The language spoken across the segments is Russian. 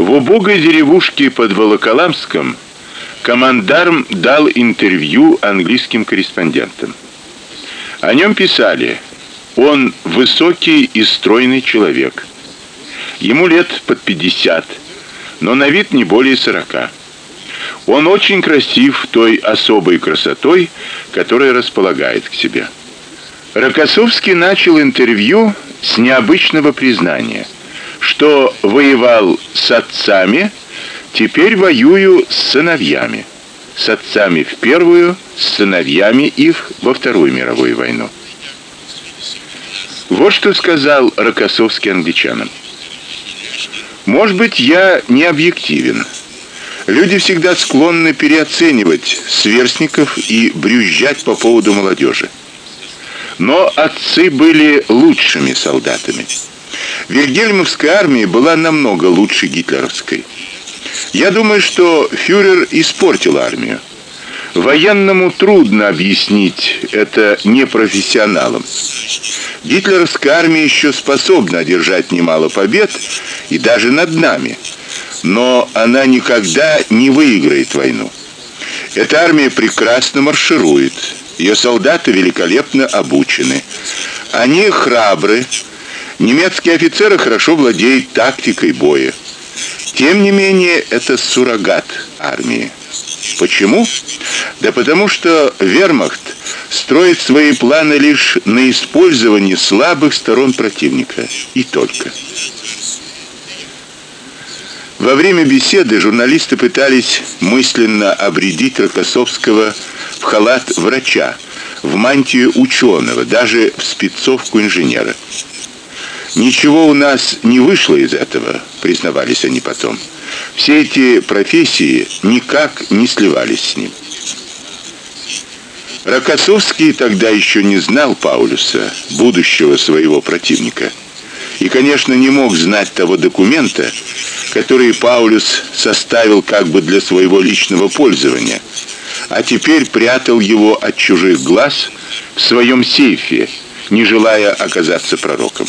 В убогой деревушке под Волоколамском командарм дал интервью английским корреспондентам. О нем писали: он высокий и стройный человек. Ему лет под 50, но на вид не более 40. Он очень красив той особой красотой, которая располагает к себе. Рокоссовский начал интервью с необычного признания, что воевал с отцами, теперь воюю с сыновьями. С отцами в первую, с сыновьями их во Вторую мировую войну. Вот что сказал Рокоссовский англичанам. Может быть, я не объективен. Люди всегда склонны переоценивать сверстников и брюзжать по поводу молодежи. Но отцы были лучшими солдатами. Вильгельмовская армия была намного лучше гитлеровской. Я думаю, что фюрер испортил армию. Военному трудно объяснить это непрофессионалам. Гитлеровская армия еще способна одержать немало побед и даже над нами. Но она никогда не выиграет войну. Эта армия прекрасно марширует. Ее солдаты великолепно обучены. Они храбры. Немецкие офицеры хорошо владеют тактикой боя. Тем не менее, это суррогат армии. Почему? Да потому что Вермахт строит свои планы лишь на использовании слабых сторон противника и только. Во время беседы журналисты пытались мысленно обредить Рокоссовского в халат врача, в мантию ученого, даже в спецовку инженера. Ничего у нас не вышло из этого, признавались они потом. Все эти профессии никак не сливались с ним. Рокоссовский тогда еще не знал Паулюса, будущего своего противника. И, конечно, не мог знать того документа, который Паулюс составил как бы для своего личного пользования, а теперь прятал его от чужих глаз в своем сейфе, не желая оказаться пророком.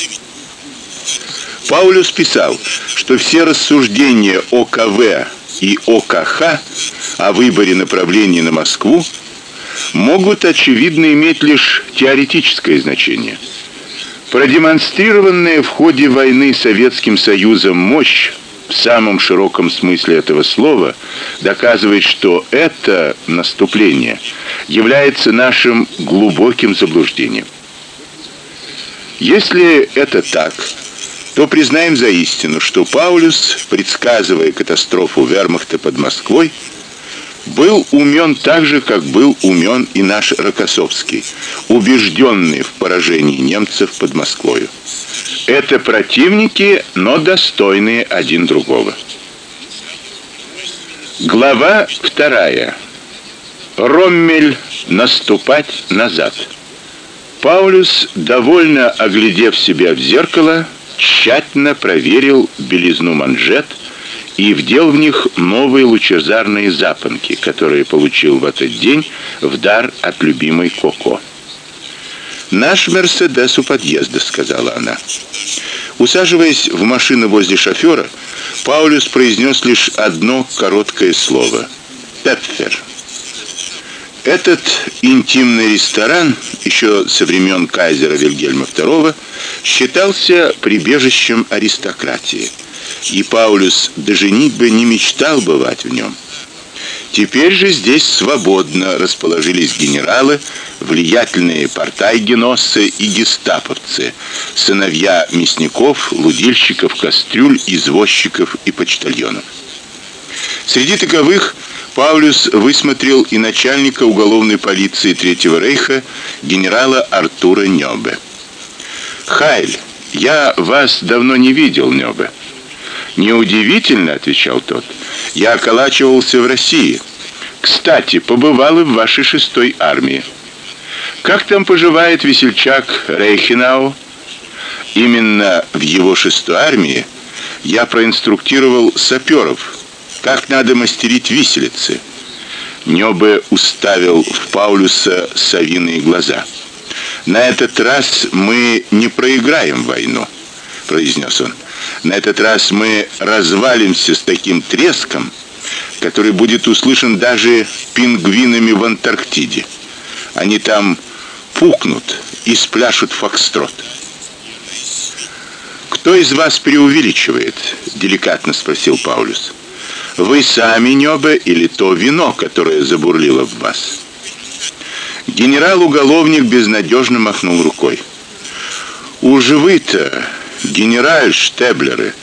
Паулюс писал, что все рассуждения о КВ и ОКХ о выборе направления на Москву могут очевидно иметь лишь теоретическое значение. Продемонстрированная в ходе войны Советским Союзом мощь в самом широком смысле этого слова доказывает, что это наступление является нашим глубоким заблуждением. Если это так, то признаем за истину, что Паулюс, предсказывая катастрофу Вермахта под Москвой, был умен так же, как был умен и наш Рокоссовский, убежденный в поражении немцев под Москвой. Это противники, но достойные один другого. Глава вторая. Роммель наступать назад. Паулюс, довольно оглядев себя в зеркало, тщательно проверил белизну манжет и вдел в них новые лучезарные запонки, которые получил в этот день в дар от любимой Коко. Наш Мерседес у подъезда, сказала она. Усаживаясь в машину возле шофера, Паулюс произнес лишь одно короткое слово: "Пепфер". Этот интимный ресторан еще со времен кайзера Вильгельма II считался прибежищем аристократии, и Паулюс до женитьбы не мечтал бывать в нем. Теперь же здесь свободно расположились генералы, влиятельные партайгеносцы и гестаповцы, сыновья мясников, лудильщиков кастрюль, извозчиков и почтальонов. Среди таковых Паулюс высмотрел и начальника уголовной полиции Третьего рейха генерала Артура Нёбе. "Хайль, я вас давно не видел, Нёбе". "Неудивительно", отвечал тот. "Я околачивался в России. Кстати, побывал и в вашей шестой армии. Как там поживает весельчак Рейхенау?" Именно в его шестой армии я проинструктировал саперов как надо мастерить виселицы. Нёбе уставил в Паулюса совиные глаза. На этот раз мы не проиграем войну, произнес он. На этот раз мы развалимся с таким треском, который будет услышан даже пингвинами в Антарктиде. Они там пукнут и спляшут фокстрот. Кто из вас преувеличивает? деликатно спросил Паулюс. Вы сами небо или то вино, которое забурлило в вас? Генерал-уголовник безнадежно махнул рукой. Уж вы-то, генераль Штеблеры,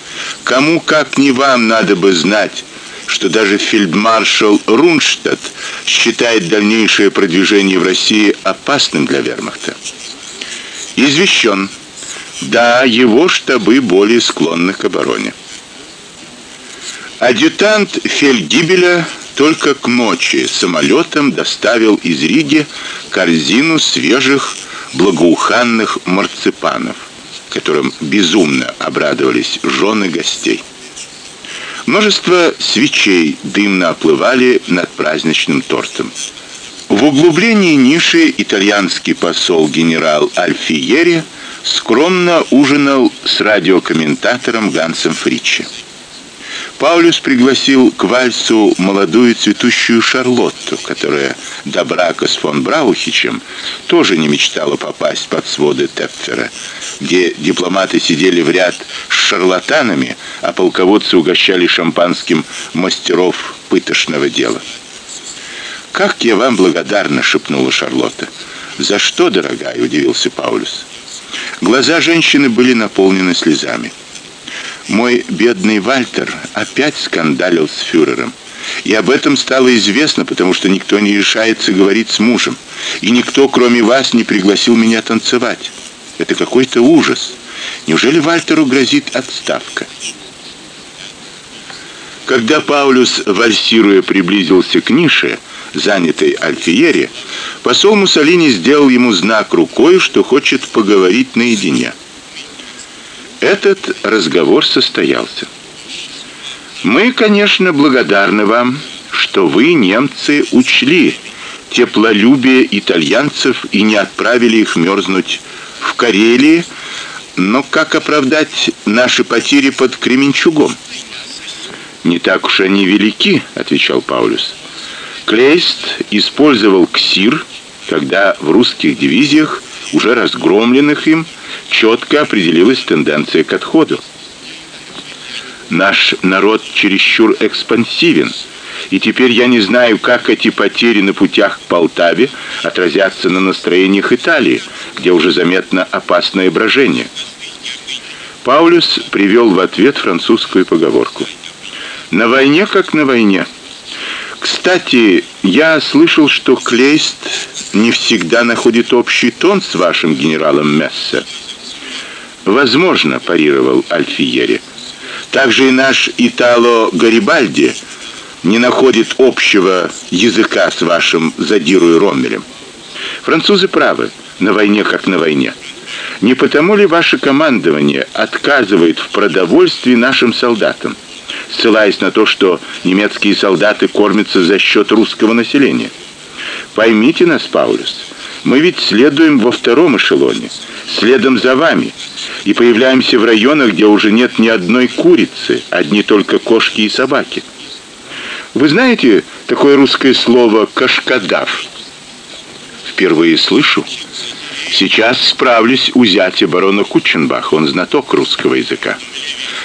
кому как не вам надо бы знать, что даже фельдмаршал Рунштадт считает дальнейшее продвижение в России опасным для вермахта. Извещен. Да, его штабы более склонны к обороне. Адъютант фельдгибеля только к ночи самолетом доставил из Риги корзину свежих благоуханных марципанов, которым безумно обрадовались жены гостей. Множество свечей дымно оплывали над праздничным тортом. В углублении ниши итальянский посол генерал Альфиери скромно ужинал с радиокомментатором Гансом Фричи. Паулюс пригласил к вальсу молодую цветущую Шарлотту, которая до брака с фон Браухичем тоже не мечтала попасть под своды Тепфера, где дипломаты сидели в ряд с шарлатанами, а полководцы угощали шампанским мастеров пытошного дела. Как я вам благодарна, шепнула Шарлотта. За что, дорогая, удивился Паулюс. Глаза женщины были наполнены слезами. Мой бедный Вальтер опять скандалил с фюрером. И об этом стало известно, потому что никто не решается говорить с мужем, и никто, кроме вас, не пригласил меня танцевать. Это какой-то ужас. Неужели Вальтеру грозит отставка? Когда Паулюс, вальсируя, приблизился к нише, занятой Альфиери, посол Муссолини сделал ему знак рукой, что хочет поговорить наедине. Этот разговор состоялся. Мы, конечно, благодарны вам, что вы, немцы, учли теплолюбие итальянцев и не отправили их мерзнуть в Карелии, но как оправдать наши потери под Кременчугом? Не так уж они велики, отвечал Паулюс. Клейст использовал ксир, когда в русских дивизиях, уже разгромленных им, четко определилась тенденция к отходу. Наш народ чересчур экспансивен, и теперь я не знаю, как эти потери на путях к Полтаве отразятся на настроениях Италии, где уже заметно опасное брожение. Паулюс привел в ответ французскую поговорку: "На войне как на войне". Кстати, я слышал, что Клейст не всегда находит общий тон с вашим генералом Мессе. Возможно, парировал Альфиери. Также и наш Итало Гарибальди не находит общего языка с вашим задирой Роммелем. Французы правы, на войне как на войне. Не потому ли ваше командование отказывает в продовольствии нашим солдатам, ссылаясь на то, что немецкие солдаты кормятся за счет русского населения? Поймите нас, Паулюс. Мы ведь следуем во втором эшелоне, следом за вами, и появляемся в районах, где уже нет ни одной курицы, одни только кошки и собаки. Вы знаете такое русское слово кашкадав? Впервые слышу. Сейчас справлюсь у зятя барона Кученбаха, он знаток русского языка.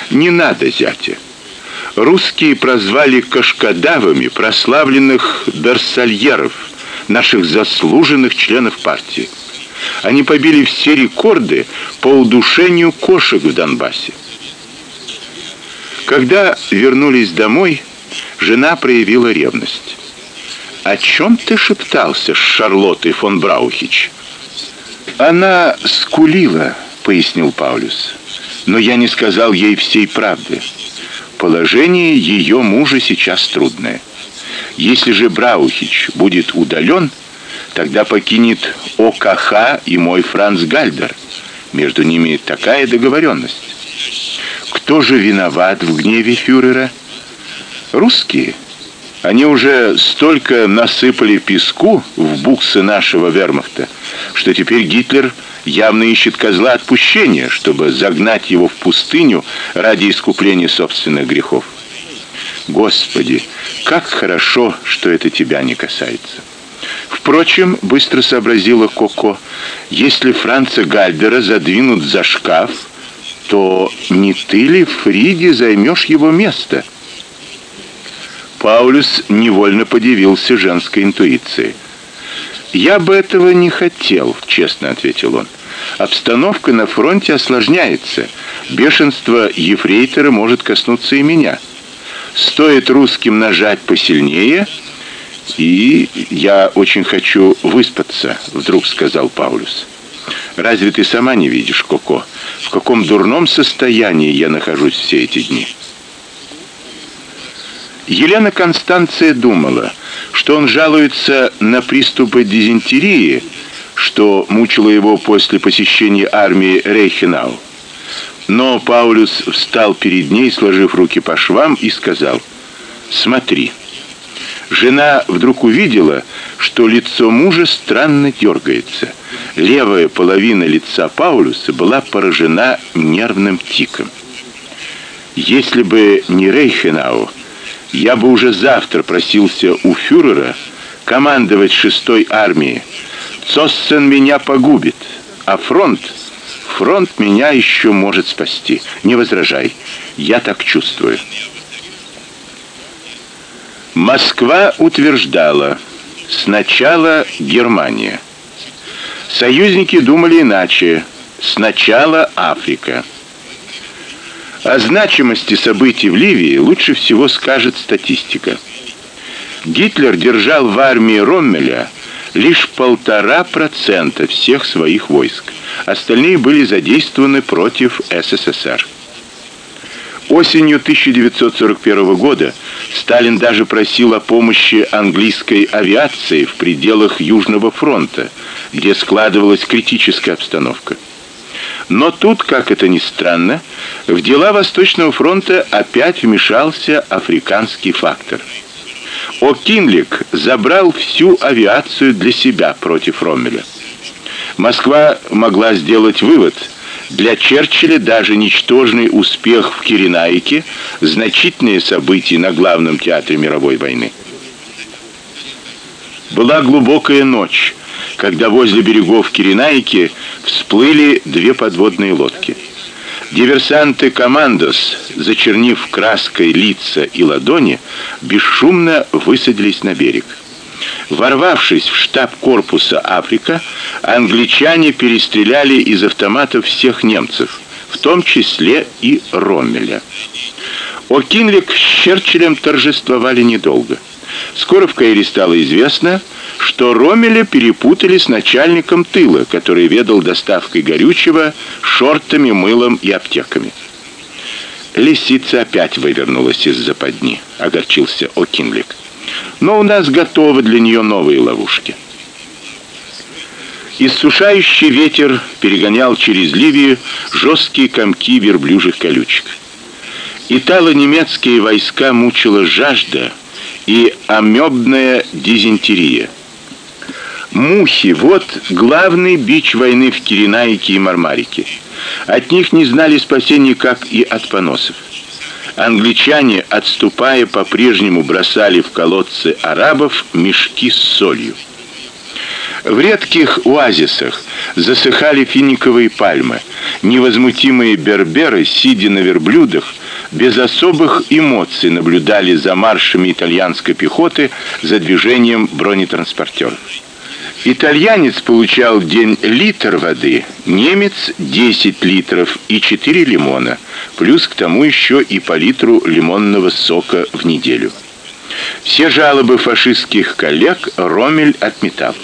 Не надо зятя. Русские прозвали кашкадавами прославленных дарсальеров наших заслуженных членов партии. Они побили все рекорды по удушению кошек в Донбассе. Когда вернулись домой, жена проявила ревность. О чем ты шептался с Шарлоттой фон Браухич? Она скулила, пояснил Паулюс. Но я не сказал ей всей правды. Положение ее мужа сейчас трудное. Если же Браухич будет удален, тогда покинет ОКХ и мой Франц Гальдер. Между ними такая договоренность. Кто же виноват в гневе фюрера? Русские. Они уже столько насыпали песку в буксы нашего вермахта, что теперь Гитлер явно ищет козла отпущения, чтобы загнать его в пустыню ради искупления собственных грехов. Господи, как хорошо, что это тебя не касается. Впрочем, быстро сообразила Коко, если Франца Гальдера задвинут за шкаф, то не ты ли, Фриди, займешь его место? Паулюс невольно подивился женской интуиции. Я бы этого не хотел, честно ответил он. Обстановка на фронте осложняется. Бешенство ефрейтора может коснуться и меня. Стоит русским нажать посильнее, и я очень хочу выспаться, вдруг сказал Паулюс. Разве ты сама не видишь, Коко, в каком дурном состоянии я нахожусь все эти дни? Елена Констанция думала, что он жалуется на приступы дизентерии, что мучило его после посещения армии Рейхенау. Но Паулюс встал перед ней, сложив руки по швам и сказал: "Смотри". Жена вдруг увидела, что лицо мужа странно дергается. Левая половина лица Паулюса была поражена нервным тиком. Если бы не Рейхенау, я бы уже завтра просился у фюрера командовать шестой армией. Цоссен меня погубит, а фронт фронт меня еще может спасти. Не возражай. Я так чувствую. Москва утверждала: сначала Германия. Союзники думали иначе: сначала Африка. О значимости событий в Ливии лучше всего скажет статистика. Гитлер держал в армии Роммеля лишь полтора процента всех своих войск. Остальные были задействованы против СССР. Осенью 1941 года Сталин даже просил о помощи английской авиации в пределах Южного фронта, где складывалась критическая обстановка. Но тут, как это ни странно, в дела Восточного фронта опять вмешался африканский фактор. О'Кинлик забрал всю авиацию для себя против Роммеля. Москва могла сделать вывод: для Черчилля даже ничтожный успех в Киренайке значительные события на главном театре мировой войны. Была глубокая ночь когда возле берегов Киренайки всплыли две подводные лодки. Диверсанты командос, зачернив краской лица и ладони, бесшумно высадились на берег. Ворвавшись в штаб корпуса Африка, англичане перестреляли из автоматов всех немцев, в том числе и Роммеля. О'Кинлик с Черчиллем торжествовали недолго. Скоро в Каире стало известно, что Ромеля перепутали с начальником тыла, который ведал доставкой горючего, шортами, мылом и аптеками. Лисица опять вывернулась из западни, огорчился О'Кинлик. Но у нас готовы для нее новые ловушки. Иссушающий ветер перегонял через Ливию жесткие комки верблюжьих колючек. Итало-немецкие войска мучила жажда и амебная дизентерия. Мухи вот главный бич войны в Киренайке и Мармарике. От них не знали спасения, как и от поносов. Англичане, отступая, по-прежнему бросали в колодцы арабов мешки с солью. В редких оазисах засыхали финиковые пальмы. Невозмутимые берберы, сидя на верблюдах, без особых эмоций наблюдали за маршами итальянской пехоты, за движением бронетранспортеров. Итальянец получал в день литр воды, немец 10 литров и 4 лимона, плюс к тому еще и по литру лимонного сока в неделю. Все жалобы фашистских коллег Ромель отметал.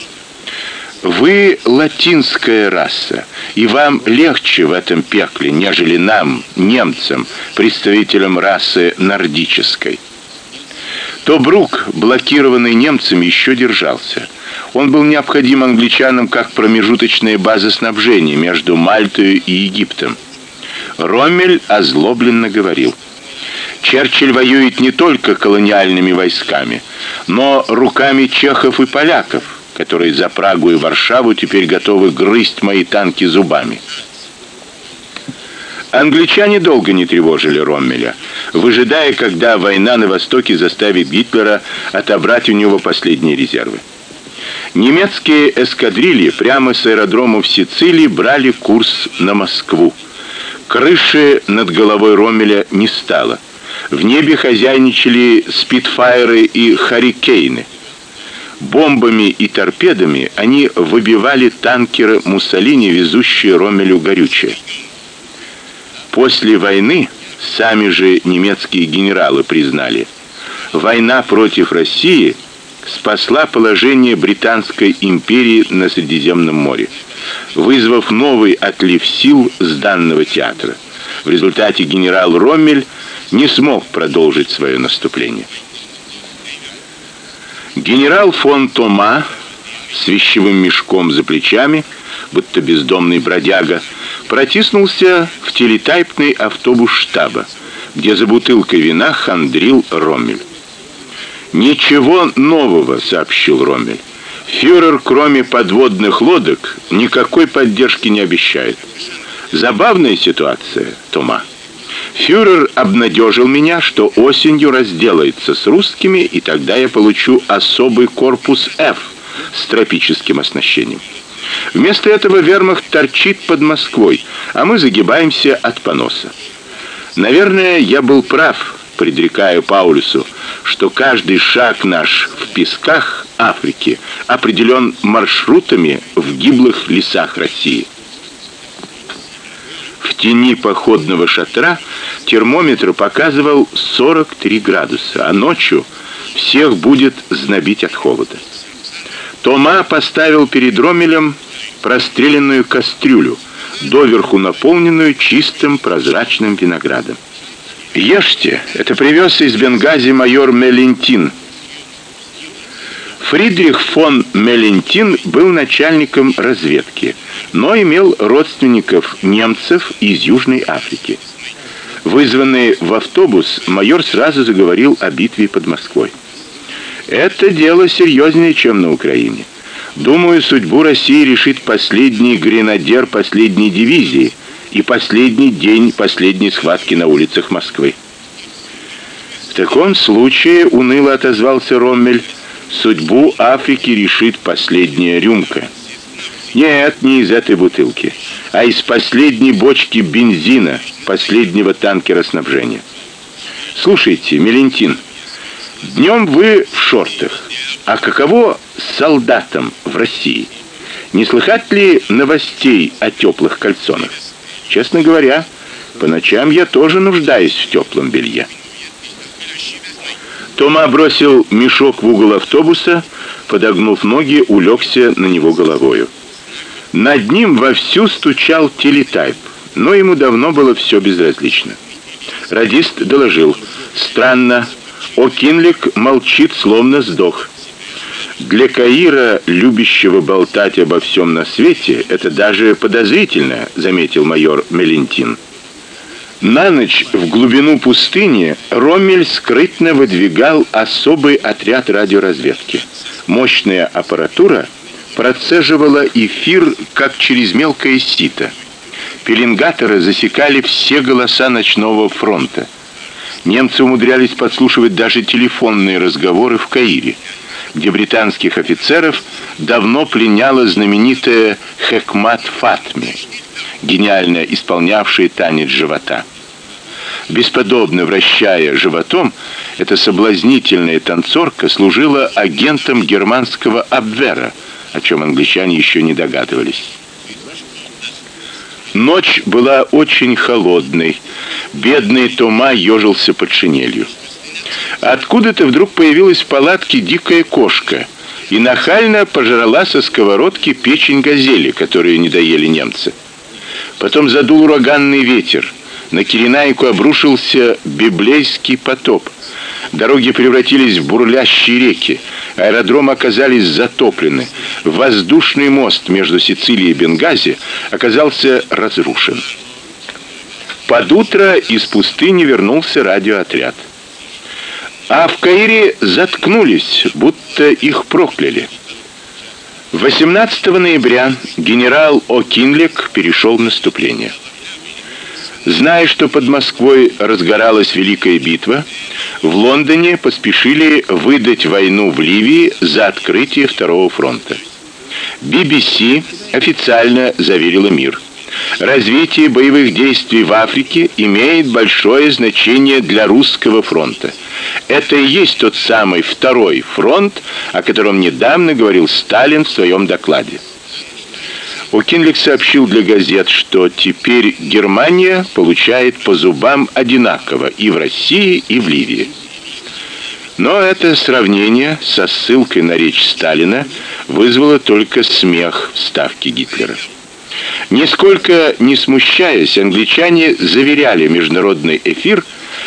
Вы латинская раса, и вам легче в этом пекле, нежели нам, немцам, представителям расы нордической. Тобрук, блокированный немцами, еще держался. Он был необходим англичанам как промежуточная база снабжения между Мальтой и Египтом. Роммель озлобленно говорил: Черчилль воюет не только колониальными войсками, но руками чехов и поляков, которые за Прагу и Варшаву теперь готовы грызть мои танки зубами. Англичане долго не тревожили Роммеля, выжидая, когда война на востоке заставит Гитлера отобрать у него последние резервы. Немецкие эскадрильи прямо с аэродрома в Сицилии брали курс на Москву. Крыши над головой Роммеля не стало. В небе хозяйничали спитфайры и харикейны. Бомбами и торпедами они выбивали танкеры Муссолини, везущие Роммелю горючее. После войны сами же немецкие генералы признали, война против России спасла положение британской империи на Средиземном море, вызвав новый отлив сил с данного театра. В результате генерал Роммель не смог продолжить свое наступление. Генерал фон Тома с вещевым мешком за плечами, будто бездомный бродяга, протиснулся в телетайпный автобус штаба, где за бутылкой вина хандрил Роммель. Ничего нового, сообщил Роммель. Фюрер, кроме подводных лодок, никакой поддержки не обещает. Забавная ситуация, Тома. Фюрер обнадежил меня, что осенью разделается с русскими, и тогда я получу особый корпус F с тропическим оснащением. Вместо этого вермахт торчит под Москвой, а мы загибаемся от поноса. Наверное, я был прав, предрекая Паулюсу, что каждый шаг наш в песках Африки определен маршрутами в гиблых лесах России. В тени походного шатра термометр показывал 43 градуса, а ночью всех будет знобить от холода. Тома поставил перед Ромелем простреленную кастрюлю, доверху наполненную чистым прозрачным виноградом. Ешьте, это привез из Бенгази майор Мелентин. Фридрих фон Мелентин был начальником разведки, но имел родственников немцев из Южной Африки. Вызванный в автобус, майор сразу заговорил о битве под Москвой. Это дело серьезнее, чем на Украине. Думаю, судьбу России решит последний гренадер последней дивизии и последний день последней схватки на улицах Москвы. В таком случае, уныло отозвался Роммель, судьбу Африки решит последняя рюмка. Нет, не из этой бутылки, а из последней бочки бензина, последнего танкера снабжения. Слушайте, Мелентин, Днем вы в шортах. А каково солдатам в России? Не слыхать ли новостей о теплых кальсонах? Честно говоря, по ночам я тоже нуждаюсь в теплом белье. Тома бросил мешок в угол автобуса, подогнув ноги, улегся на него головою. Над ним вовсю стучал телетайп, но ему давно было все безразлично. Радист доложил: "Странно, Окинлик молчит, словно сдох. Для Каира, любящего болтать обо всем на свете, это даже подозрительно, заметил майор Мелентин. На ночь в глубину пустыни Роммель скрытно выдвигал особый отряд радиоразведки. Мощная аппаратура процеживала эфир как через мелкое сито. Пеленгаторы засекали все голоса ночного фронта. Немцы умудрялись подслушивать даже телефонные разговоры в Каире, где британских офицеров давно пленяла знаменитая Хекмат Фатми, гениально исполнявшая танец живота. Бесподобно вращая животом, эта соблазнительная танцорка служила агентом германского Абвера, о чем англичане еще не догадывались. Ночь была очень холодной. Бедный Тома ежился под шинелью. Откуда-то вдруг появилась в палатке дикая кошка и нахально пожрала со сковородки печень газели, которую не доели немцы. Потом задул ураганный ветер. На Киренайку обрушился библейский потоп. Дороги превратились в бурлящие реки. Аэродромы оказались затоплены. Воздушный мост между Сицилией и Бенгази оказался разрушен. Под утро из пустыни вернулся радиоотряд. А в Каире заткнулись, будто их прокляли. 18 ноября генерал О'Кинлик перешел в наступление. Зная, что под Москвой разгоралась великая битва, в Лондоне поспешили выдать войну в Ливии за открытие второго фронта. BBC официально заверила мир. Развитие боевых действий в Африке имеет большое значение для русского фронта. Это и есть тот самый второй фронт, о котором недавно говорил Сталин в своем докладе. Окинлик сообщил для газет, что теперь Германия получает по зубам одинаково и в России, и в Ливии. Но это сравнение со ссылкой на речь Сталина вызвало только смех в ставке Гитлера. Нисколько не смущаясь, англичане заверяли международный эфир,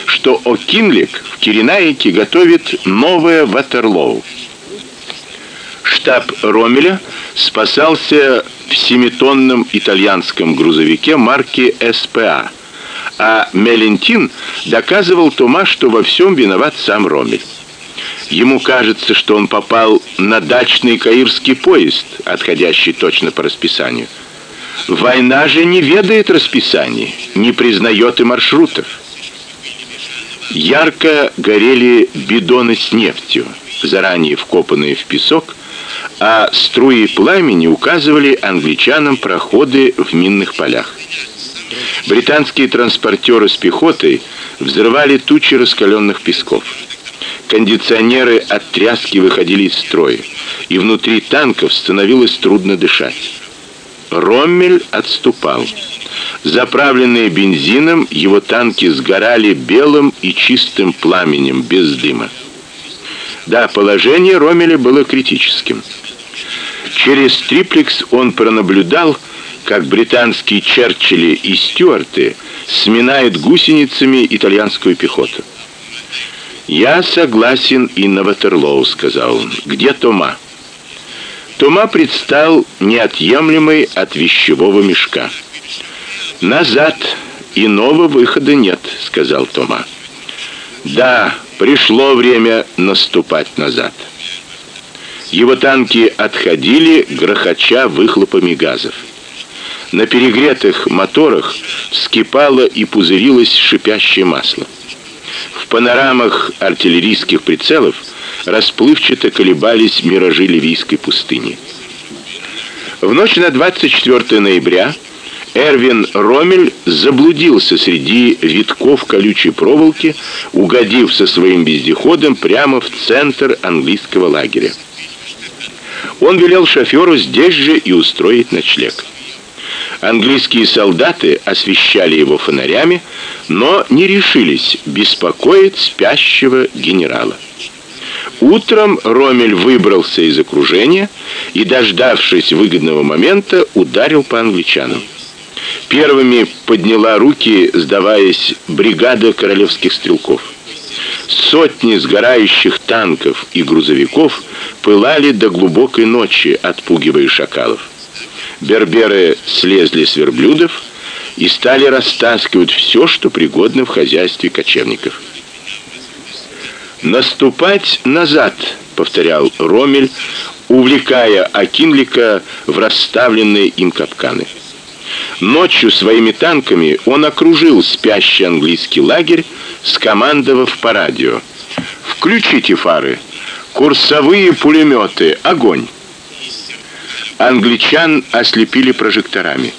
что О'Кинлик в Киренайке готовит новое Ватерлоу. Штаб Ромеля спасался в семитонном итальянском грузовике марки СПА, а Мелентин доказывал Тома, что во всем виноват сам Ромель. Ему кажется, что он попал на дачный каирский поезд, отходящий точно по расписанию. Война же не ведает расписаний, не признает и маршрутов. Ярко горели бидоны с нефтью, заранее вкопанные в песок, а струи пламени указывали англичанам проходы в минных полях. Британские транспортеры с пехотой взрывали тучи раскаленных песков. Кондиционеры от тряски выходили из строя, и внутри танков становилось трудно дышать. Роммель отступал. Заправленные бензином, его танки сгорали белым и чистым пламенем без дыма. Да, положение Роммеля было критическим. Через триплекс он пронаблюдал, как британские Черчилли и Стюарты сминают гусеницами итальянскую пехоту. Я согласен и на Ватерлоу, сказал он. Где Тома? Тома предстал неотъемлемый от вещевого мешка. Назад иного выхода нет, сказал Тома. Да, пришло время наступать назад. Его танки отходили, грохоча выхлопами газов. На перегретых моторах вскипало и пузырилось шипящее масло. В панорамах артиллерийских прицелов расплывчато колебались миражи ливийской пустыни. В ночь на 24 ноября Эрвин Ромель заблудился среди витков колючей проволоки, угодив со своим вездеходом прямо в центр английского лагеря. Он велел шоферу здесь же и устроить ночлег. Английские солдаты освещали его фонарями, но не решились беспокоить спящего генерала. Утром Ромель выбрался из окружения и, дождавшись выгодного момента, ударил по англичанам. Первыми подняла руки, сдаваясь, бригада королевских стрелков. Сотни сгорающих танков и грузовиков пылали до глубокой ночи, отпугивая шакалов. Берберы слезли с верблюдов и стали растаскивать все, что пригодно в хозяйстве кочевников. Наступать назад, повторял Ромель, увлекая Акинлика в расставленные им капканы. Ночью своими танками он окружил спящий английский лагерь, скомандовав по радио: "Включите фары, курсовые пулеметы, огонь!" Англичан ослепили прожекторами.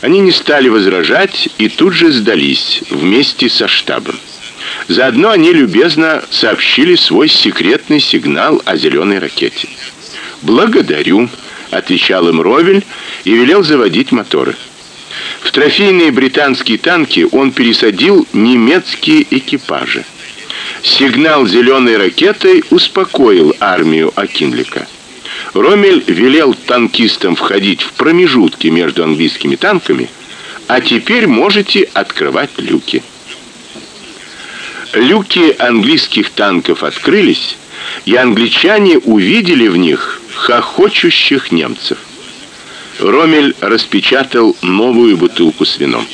Они не стали возражать и тут же сдались вместе со штабом. Заодно они любезно сообщили свой секретный сигнал о зеленой ракете. "Благодарю", отвечал им Ровель и велел заводить моторы. В трофейные британские танки он пересадил немецкие экипажи. Сигнал зеленой ракетой успокоил армию Акинлика. Ромель велел танкистам входить в промежутки между английскими танками, а теперь можете открывать люки. Люки английских танков открылись, и англичане увидели в них хохочущих немцев. Ромель распечатал новую бутылку с вином.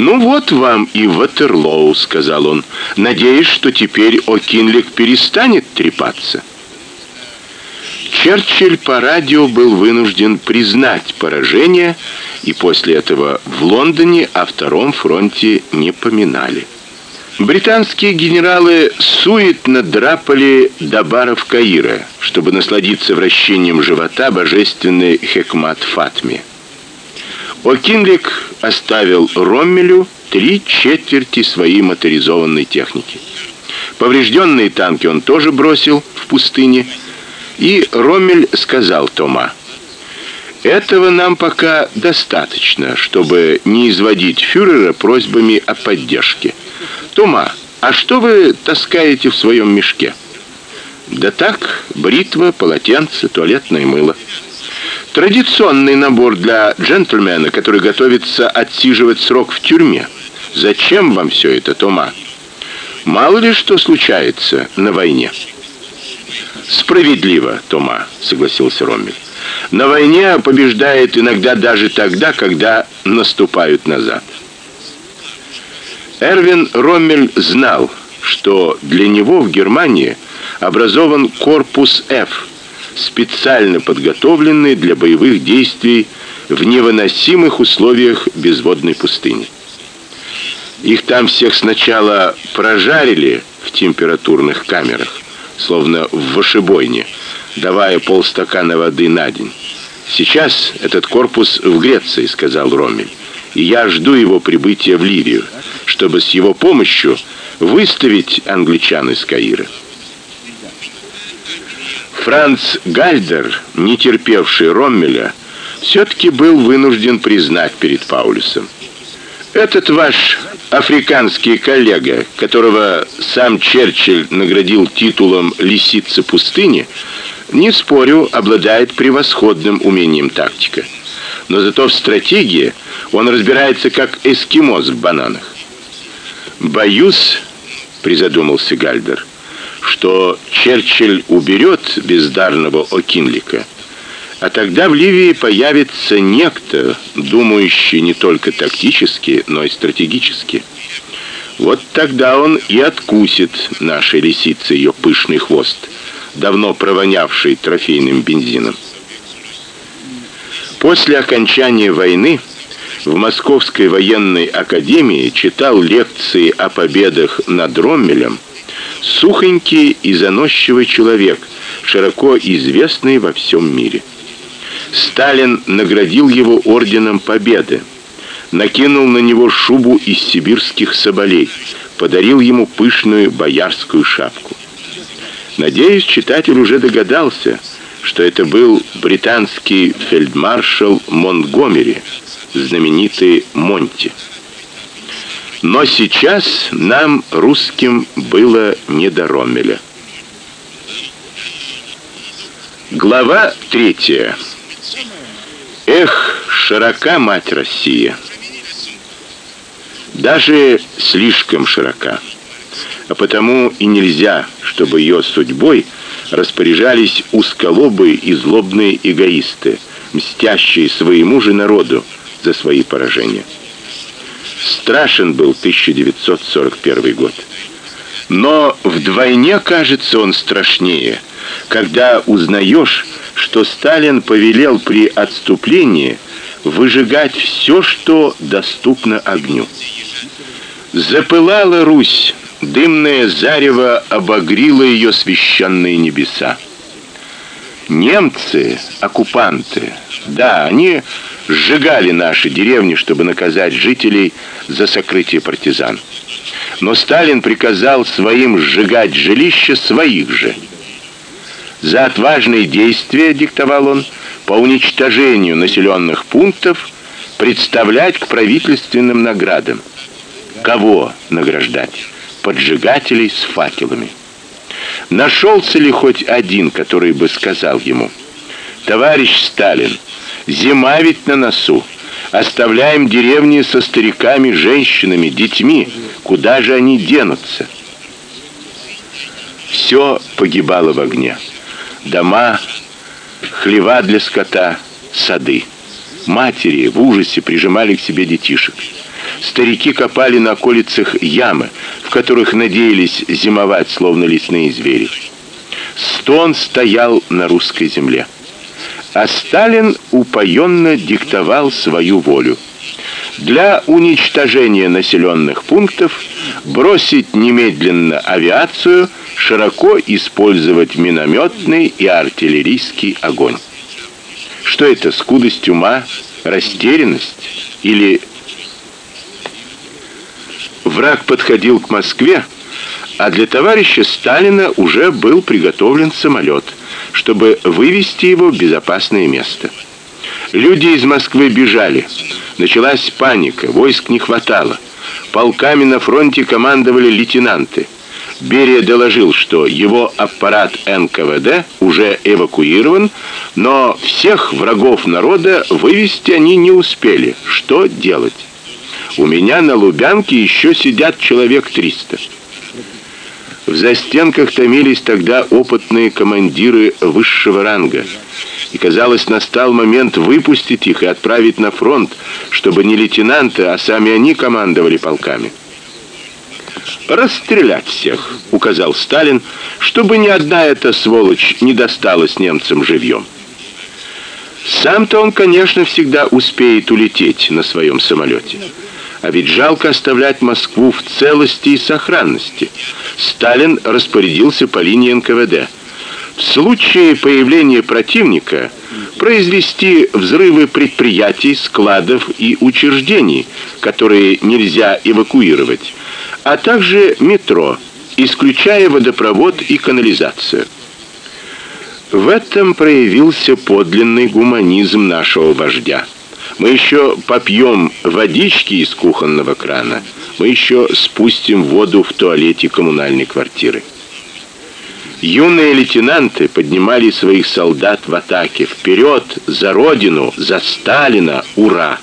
Ну вот вам и Ватерлоу, сказал он. Надеюсь, что теперь О'Кинлик перестанет трепаться. Черчилль по радио был вынужден признать поражение, и после этого в Лондоне о втором фронте не поминали. Британские генералы суетно драпали до баров Каира, чтобы насладиться вращением живота божественной Хекмат Фатми. Окинлик оставил Роммелю три четверти своей моторизованной техники. Поврежденные танки он тоже бросил в пустыне, и Роммель сказал Тома: "Этого нам пока достаточно, чтобы не изводить фюрера просьбами о поддержке". Тома, а что вы таскаете в своем мешке? Да так, бритва, полотенце, туалетное мыло. Традиционный набор для джентльмена, который готовится отсиживать срок в тюрьме. Зачем вам все это, Тома? Мало ли что случается на войне. Справедливо, Тома, согласился Роммель. На войне побеждает иногда даже тогда, когда наступают назад. Эрвин Роммель знал, что для него в Германии образован корпус F, специально подготовленный для боевых действий в невыносимых условиях безводной пустыни. Их там всех сначала прожарили в температурных камерах, словно в вышибойне, давая полстакана воды на день. Сейчас этот корпус в Греции, сказал Роммель и я жду его прибытия в Ливию, чтобы с его помощью выставить англичан из Каира. Франц Гальдер, не терпевший Роммеля, все таки был вынужден признать перед Паулюсом: "Этот ваш африканский коллега, которого сам Черчилль наградил титулом лисицы пустыни, не спорю, обладает превосходным умением тактика. Но зато в стратегии он разбирается как эскимос в бананах. Боюсь, призадумался Гальдер, что Черчилль уберет бездарного Окинлика. А тогда в Ливии появится некто, думающий не только тактически, но и стратегически. Вот тогда он и откусит нашей лисице ее пышный хвост, давно провонявший трофейным бензином. После окончания войны в Московской военной академии читал лекции о победах над Роммелем сухонький и заносчивый человек, широко известный во всем мире. Сталин наградил его орденом Победы, накинул на него шубу из сибирских соболей, подарил ему пышную боярскую шапку. Надеюсь, читатель уже догадался, что это был британский фельдмаршал Монтгомери, знаменитый Монти. Но сейчас нам русским было не до Роммеля. Глава третья. Эх, широка мать Россия. Даже слишком широка. А потому и нельзя, чтобы ее судьбой распоряжались узколобые и злобные эгоисты, мстящие своему же народу, за свои поражения. Страшен был 1941 год. Но вдвойне, кажется, он страшнее, когда узнаешь, что Сталин повелел при отступлении выжигать все, что доступно огню. Запылала Русь, дымное зарево обогрило ее священные небеса. Немцы, оккупанты, да, они сжигали наши деревни, чтобы наказать жителей за сокрытие партизан. Но Сталин приказал своим сжигать жилища своих же. За отважные действия, диктовал он, по уничтожению населенных пунктов представлять к правительственным наградам. Кого награждать? Поджигателей с факелами. Нашелся ли хоть один, который бы сказал ему: "Товарищ Сталин, Зима ведь на носу. Оставляем деревни со стариками, женщинами, детьми. Куда же они денутся? Все погибало в огне. Дома, хлева для скота, сады. Матери в ужасе прижимали к себе детишек. Старики копали на околицах ямы, в которых надеялись зимовать словно лесные звери. Стон стоял на русской земле. А Сталин упоенно диктовал свою волю. Для уничтожения населенных пунктов бросить немедленно авиацию, широко использовать минометный и артиллерийский огонь. Что это, скудость ума, растерянность или враг подходил к Москве, а для товарища Сталина уже был приготовлен самолет, чтобы вывести его в безопасное место. Люди из Москвы бежали. Началась паника, войск не хватало. Полками на фронте командовали лейтенанты. Берия доложил, что его аппарат НКВД уже эвакуирован, но всех врагов народа вывести они не успели. Что делать? У меня на Лубянке еще сидят человек 300. В застенках томились тогда опытные командиры высшего ранга. И казалось, настал момент выпустить их и отправить на фронт, чтобы не лейтенанты, а сами они командовали полками. Расстрелять всех, указал Сталин, чтобы ни одна эта сволочь не досталась немцам живьем. Сам-то он, конечно, всегда успеет улететь на своем самолете. А ведь жалко оставлять Москву в целости и сохранности. Сталин распорядился по линии НКВД. В случае появления противника произвести взрывы предприятий, складов и учреждений, которые нельзя эвакуировать, а также метро, исключая водопровод и канализацию. В этом проявился подлинный гуманизм нашего вождя. Мы еще попьем водички из кухонного крана. Мы еще спустим воду в туалете коммунальной квартиры. Юные лейтенанты поднимали своих солдат в атаке. Вперед, за родину, за Сталина, ура!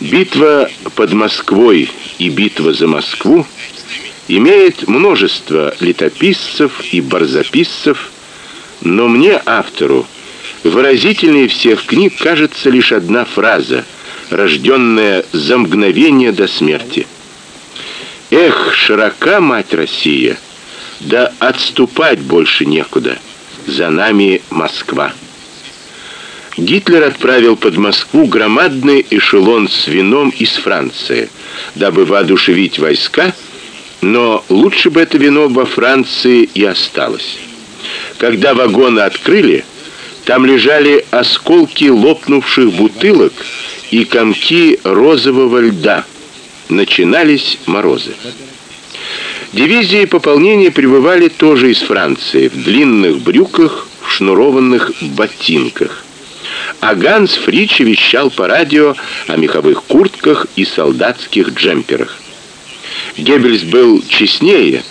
Битва под Москвой и битва за Москву имеет множество летописцев и барзаписцев, но мне, автору, выразительнее всех книг кажется лишь одна фраза, рожденная за мгновение до смерти. Эх, широка мать Россия, да отступать больше некуда. За нами Москва. Гитлер отправил под Москву громадный эшелон с вином из Франции, дабы воодушевить войска, но лучше бы это вино во Франции и осталось. Когда вагоны открыли, там лежали осколки лопнувших бутылок и комки розового льда. Начинались морозы. Дивизии пополнения прибывали тоже из Франции в длинных брюках, в шнурованных ботинках. А Ганс Фрич вещал по радио о меховых куртках и солдатских джемперах. Геббельс был честнее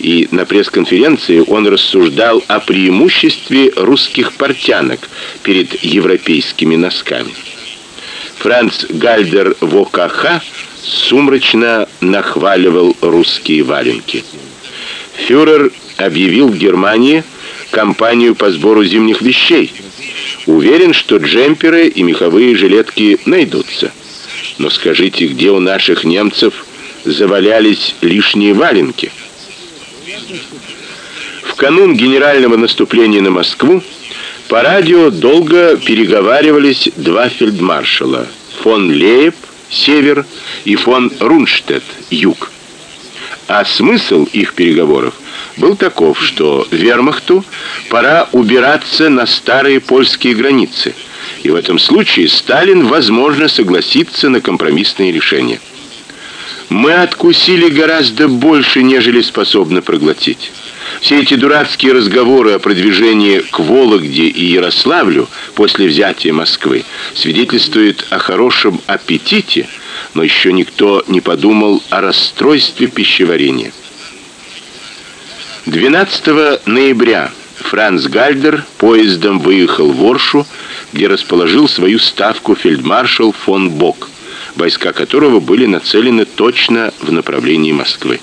и на пресс-конференции он рассуждал о преимуществе русских портянок перед европейскими носками. Франц Гальдер в ОКХ сумрачно нахваливал русские валенки. Фюрер объявил Германии кампанию по сбору зимних вещей. Уверен, что джемперы и меховые жилетки найдутся. Но скажите, где у наших немцев завалялись лишние валенки? В канун генерального наступления на Москву по радио долго переговаривались два фельдмаршала: фон Лейб север и фон Рунштедт юг. А смысл их переговоров был таков, что Вермахту пора убираться на старые польские границы. И в этом случае Сталин, возможно, согласится на компромиссные решения. Мы откусили гораздо больше, нежели способны проглотить. Все эти дурацкие разговоры о продвижении к Вологде и Ярославлю после взятия Москвы свидетельствуют о хорошем аппетите, но еще никто не подумал о расстройстве пищеварения. 12 ноября Франц Гальдер поездом выехал в Оршу, где расположил свою ставку фельдмаршал фон Бок войска которого были нацелены точно в направлении Москвы.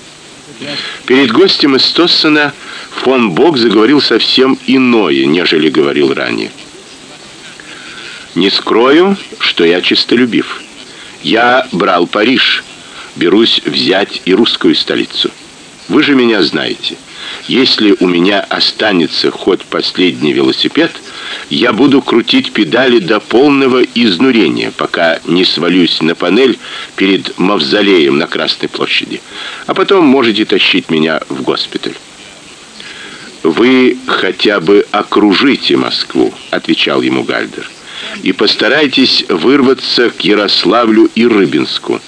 Перед гостем из Тоссена фон Бок заговорил совсем иное, нежели говорил ранее. Не скрою, что я честолюбив. Я брал Париж, берусь взять и русскую столицу. Вы же меня знаете. Если у меня останется хоть последний велосипед, я буду крутить педали до полного изнурения, пока не свалюсь на панель перед мавзолеем на Красной площади. А потом можете тащить меня в госпиталь. Вы хотя бы окружите Москву, отвечал ему Гальдер. И постарайтесь вырваться к Ярославлю и Рыбинску.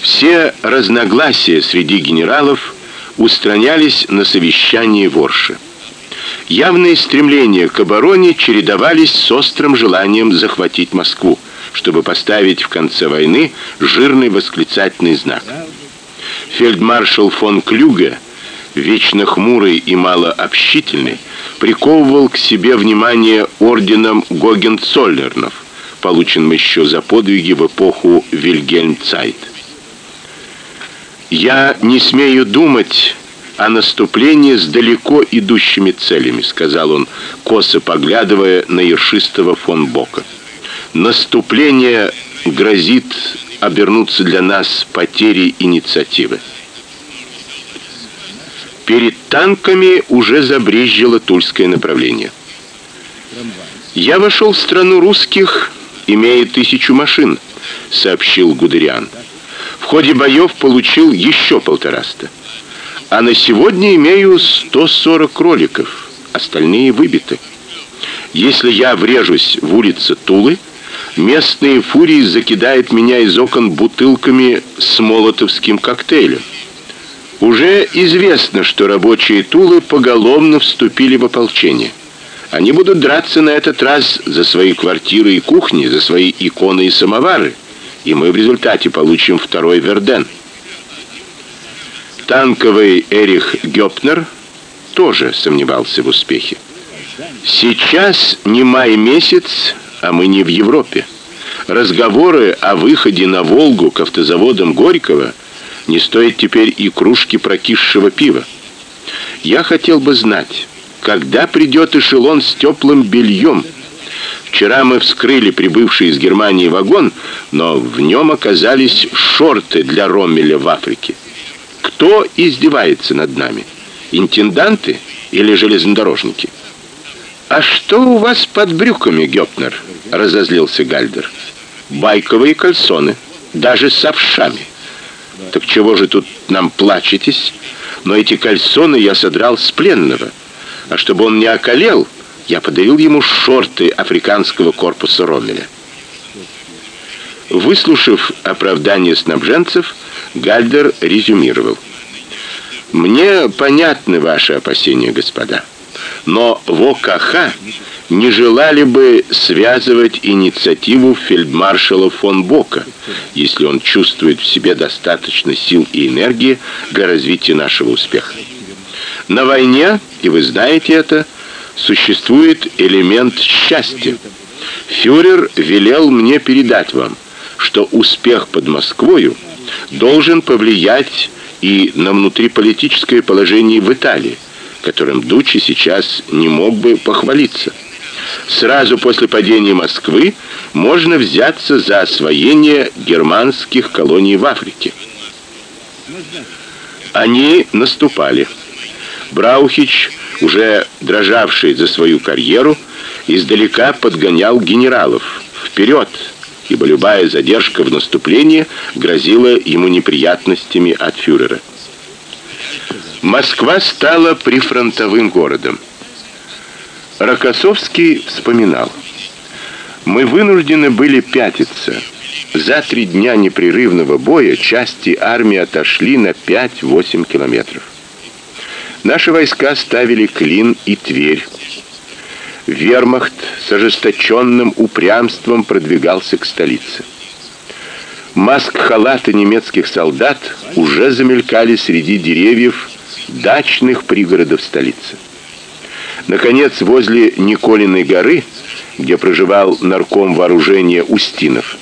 Все разногласия среди генералов устранялись на совещании в Орше. Явные стремления к обороне чередовались с острым желанием захватить Москву, чтобы поставить в конце войны жирный восклицательный знак. Фельдмаршал фон Клюге, вечно хмурый и малообщительный, приковывал к себе внимание орденом Гогенцоллернов, полученным еще за подвиги в эпоху Вильгельмцайт. Я не смею думать о наступлении с далеко идущими целями, сказал он, косо поглядывая на ершистого фон Бока. Наступление грозит обернуться для нас потерей инициативы. Перед танками уже забрезжило Тульское направление. Я вошел в страну русских, имея тысячу машин, сообщил Гудериан. Ходе боев получил еще полтораста. А на сегодня имею 140 кроликов, остальные выбиты. Если я врежусь в улице Тулы, местные фурии закидают меня из окон бутылками с молотовским коктейлем. Уже известно, что рабочие Тулы поголовно вступили в ополчение. Они будут драться на этот раз за свои квартиры и кухни, за свои иконы и самовары и мы в результате получим второй Верден. Танковый Эрих Гёпнер тоже сомневался в успехе. Сейчас не май месяц, а мы не в Европе. Разговоры о выходе на Волгу к автозаводам Горького не стоят теперь и кружки прокисшего пива. Я хотел бы знать, когда придет эшелон с теплым бельем, Вчера мы вскрыли прибывший из Германии вагон, но в нем оказались шорты для Роммеля в Африке. Кто издевается над нами? Интенданты или железнодорожники? А что у вас под брюками, Гёпнер? разозлился Гальдер. Байковые кальсоны, даже с овшами. Так чего же тут нам плачетесь? Но эти кальсоны я содрал с пленного. А чтобы он не околел, я подарил ему шорты африканского корпуса Роммеля. Выслушав оправдание снабженцев, Гальдер резюмировал: "Мне понятны ваши опасения, господа, но в ОКХ не желали бы связывать инициативу фельдмаршала фон Бока, если он чувствует в себе достаточно сил и энергии для развития нашего успеха. На войне, и вы знаете это, существует элемент счастья. Фюрер велел мне передать вам, что успех под Москвою должен повлиять и на внутриполитическое положение в Италии, которым Дуччи сейчас не мог бы похвалиться. Сразу после падения Москвы можно взяться за освоение германских колоний в Африке. Они наступали. Браухич уже дрожавший за свою карьеру, издалека подгонял генералов вперед, ибо любая задержка в наступлении грозила ему неприятностями от фюрера. Москва стала прифронтовым городом. Рокоссовский вспоминал: "Мы вынуждены были пятиться. За три дня непрерывного боя части армии отошли на 5-8 километров. Наши войска ставили Клин и Тверь. Вермахт с ожесточенным упрямством продвигался к столице. Маск-халаты немецких солдат уже замелькали среди деревьев дачных пригородов столицы. Наконец, возле Николиной горы, где проживал нарком вооружения Устинов,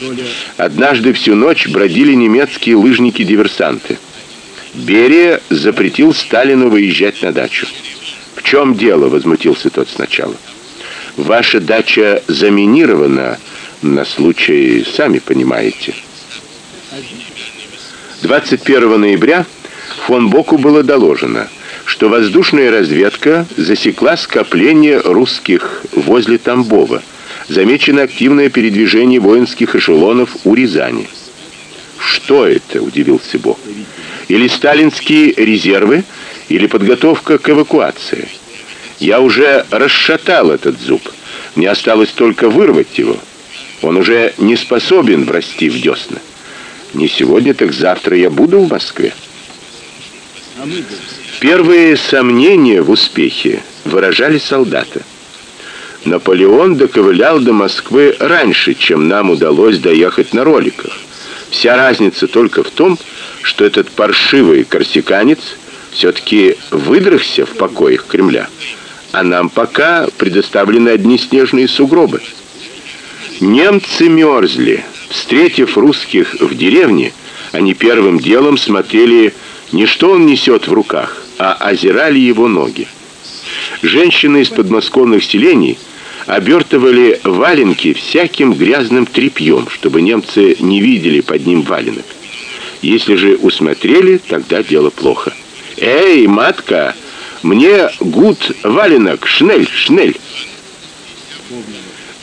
однажды всю ночь бродили немецкие лыжники-диверсанты – Берия запретил Сталину выезжать на дачу. В чем дело, возмутился тот сначала. Ваша дача заминирована на случай, сами понимаете. 21 ноября Фон Боку было доложено, что воздушная разведка засекла скопление русских возле Тамбова. Замечено активное передвижение воинских эшелонов у Рязани. Что это, удивился Бог. Или сталинские резервы, или подготовка к эвакуации. Я уже расшатал этот зуб. Мне осталось только вырвать его. Он уже не способен врасти в десна. Не сегодня, так завтра я буду в Москве. Первые сомнения в успехе выражали солдаты. Наполеон доковылял до Москвы раньше, чем нам удалось доехать на роликах. Вся разница только в том, что этот паршивый корсиканец все таки выдрыхся в покоях Кремля, а нам пока предоставлены одни снежные сугробы. Немцы мерзли. Встретив русских в деревне, они первым делом смотрели не что он несет в руках, а озирали его ноги. Женщины из подмосковных селений обертывали валенки всяким грязным тряпьем, чтобы немцы не видели под ним валенок. Если же усмотрели, тогда дело плохо. Эй, матка, мне гуд валенок, шнель, шнель.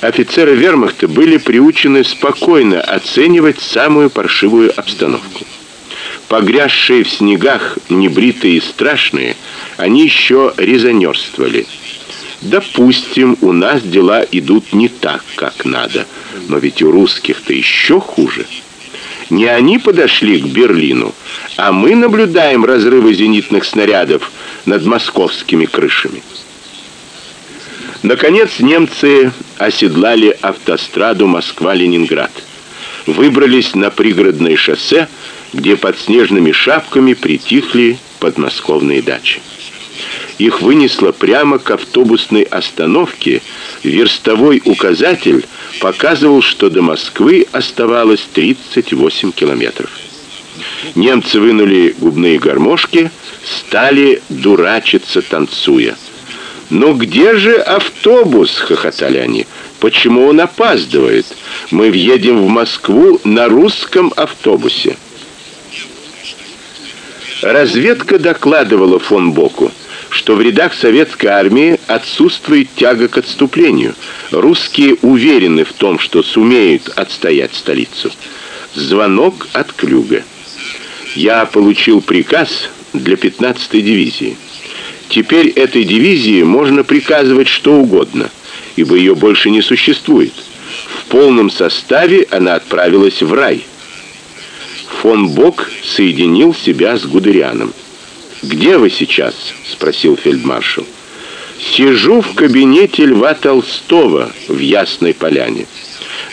Офицеры Вермахта были приучены спокойно оценивать самую паршивую обстановку. Погрязшие в снегах, небритые и страшные, они еще резонерствовали. Допустим, у нас дела идут не так, как надо, но ведь у русских-то еще хуже. Не они подошли к Берлину, а мы наблюдаем разрывы зенитных снарядов над московскими крышами. Наконец немцы оседлали автостраду Москва-Ленинград. Выбрались на пригородное шоссе, где под снежными шапками притихли подмосковные дачи. Их вынесло прямо к автобусной остановке. Верстовой указатель показывал, что до Москвы оставалось 38 километров. Немцы вынули губные гармошки, стали дурачиться, танцуя. "Но где же автобус?" хохотали они. "Почему он опаздывает? Мы въедем в Москву на русском автобусе". Разведка докладывала фон Боку, что в рядах советской армии отсутствует тяга к отступлению. Русские уверены в том, что сумеют отстоять столицу. Звонок от Клюга. Я получил приказ для 15-й дивизии. Теперь этой дивизии можно приказывать что угодно, ибо ее больше не существует. В полном составе она отправилась в рай фон Бок соединил себя с Гудерианом. "Где вы сейчас?" спросил фельдмаршал. "Сижу в кабинете Льва Толстого в Ясной Поляне.